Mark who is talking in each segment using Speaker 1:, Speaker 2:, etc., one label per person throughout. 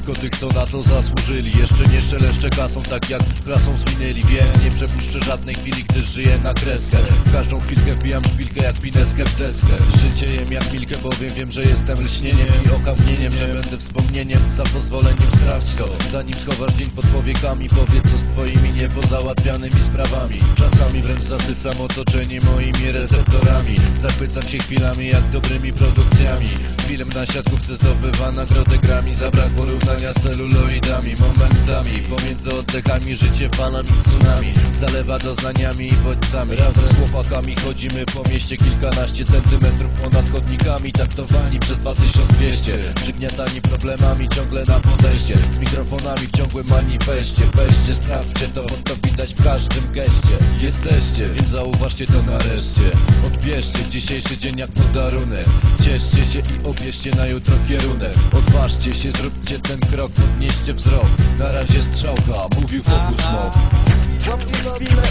Speaker 1: tylko tych, co na to zasłużyli. Jeszcze nie szeleszczę kasą, tak jak klasą zwinęli. Więc nie przepuszczę żadnej chwili, gdyż żyję na kreskę. W każdą chwilkę wbijam szpilkę jak pineskę w deskę. Życie jem jak milkę, bowiem wiem, że jestem lśnieniem I okamnieniem, będę wspomnieniem Za pozwoleniem sprawdź to. Zanim schowasz dzień pod powiekami Powiedz co z twoimi niepozałatwianymi sprawami. Czasami wręcz zasysam otoczenie moimi receptorami. Zachwycam się chwilami jak dobrymi produkcjami. Film na siatkówce zdobywa nagrodę grami Zabrakło równania z celuloidami Momentami. Pomiędzy oddechami Życie falami tsunami. Zalewa doznaniami i bodźcami. Razem z chłopakami chodzimy po mieście. Kilkanaście centymetrów ponad chodnikami Taktowani przez 2200 Przygniatani problemami ciągle na podejście. Z mikrofonami w ciągłym manifestie. Weźcie, sprawdźcie to, bo to widać w każdym geście. Jesteście, więc zauważcie to nareszcie. Odbierzcie dzisiejszy dzień jak podarunek. Cieszcie się i obierzcie na jutro kierunek. Odważcie się, zróbcie ten krok, podnieście wzrok. Na razie strzałka, mówił Focus Smoke
Speaker 2: Łapie chwile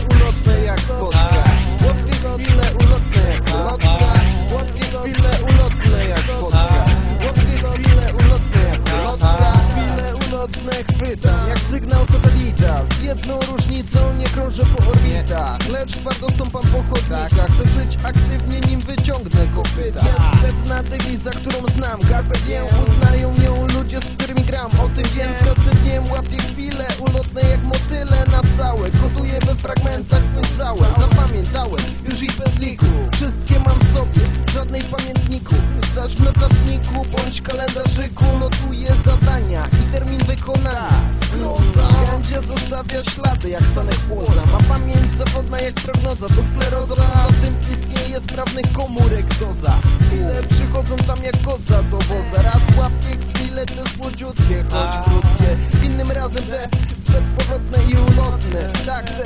Speaker 2: jedną różnicą nie krążę po orbitach. Lecz twardo stąpam po chodnikach Chcę żyć aktywnie nim wyciągnę kopyta. Jest pewna dewiza, którą znam Carpe diem uznają ją ludzie, z którymi gram. O tym wiem, z każdym dniem łapię chwile ulotne jak motyle na stałe. Koduję we fragmentach bądź całe Zapamiętałem już i bez liku. Wszystkie mam w sobie, żadnej pamiętniku. Zacz w notatniku bądź kalendarzyku Notuję zadania i termin wykonania Skroza Gędzia zostawia ślady jak sanek płoza. Ma pamięć zawodna jak prognoza To skleroza, poza tym istnieje sprawnych komórek doza. Chwile przychodzą tam jak koza do woza. Raz łapię chwile te słodziutkie, choć krótkie. Innym razem te bezpowrotne i ulotne. Tak, te,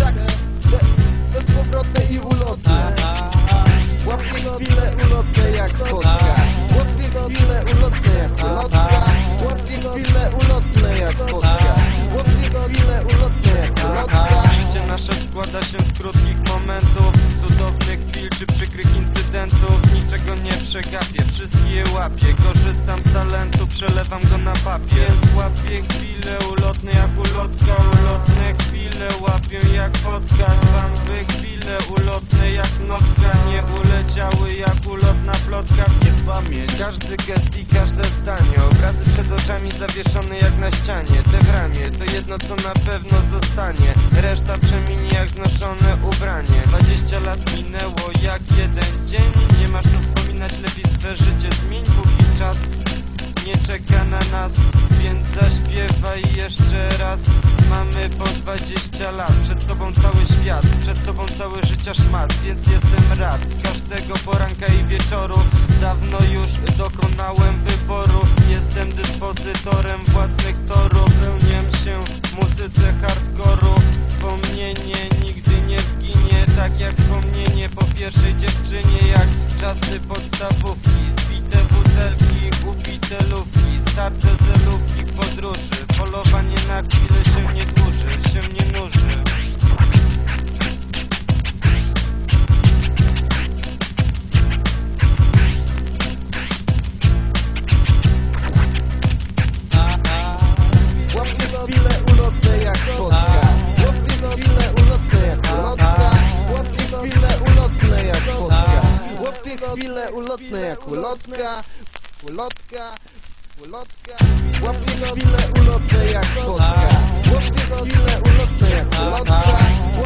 Speaker 2: tak, te bezpowrotne i ulotne. Łapię chwile ulotne jak fotka
Speaker 3: Czy przykrych incydentów Niczego nie przegapię, wszystkie łapię Korzystam z talentu, przelewam go na papier Więc łapię chwile ulotne jak ulotka Ulotne chwile łapię jak fotka. Wam chwile ulotne jak notka Nie uleciały jak ulotna plotka Każdy gest i każde zdanie. Obrazy przed oczami zawieszone jak na ścianie. Te w to jedno co na pewno zostanie. Reszta przeminie jak znoszone ubranie. 20 lat minęło jak jeden dzień. Nie masz co wspominać, lepiej swe życie zmień Póki czas nie czeka na nas Więc zaśpiewaj jeszcze raz. Mamy po 20 lat Przed sobą cały świat Przed sobą całe życia szmat Więc jestem rad Z każdego poranka i wieczoru. Dawno już dokonałem wyboru Jestem dyspozytorem własnych torów. Pełniam się muzyce hardkoru Wspomnienie Tak jak wspomnienie po pierwszej dziewczynie Jak czasy podstawówki Zbite butelki, ubite lufki Starte zelówki podróży Polowanie na chwilę
Speaker 2: jak ulotka Ulotka. Ulotka Łapię chwile ulotne jak fotka Łapię chwile ulotne jak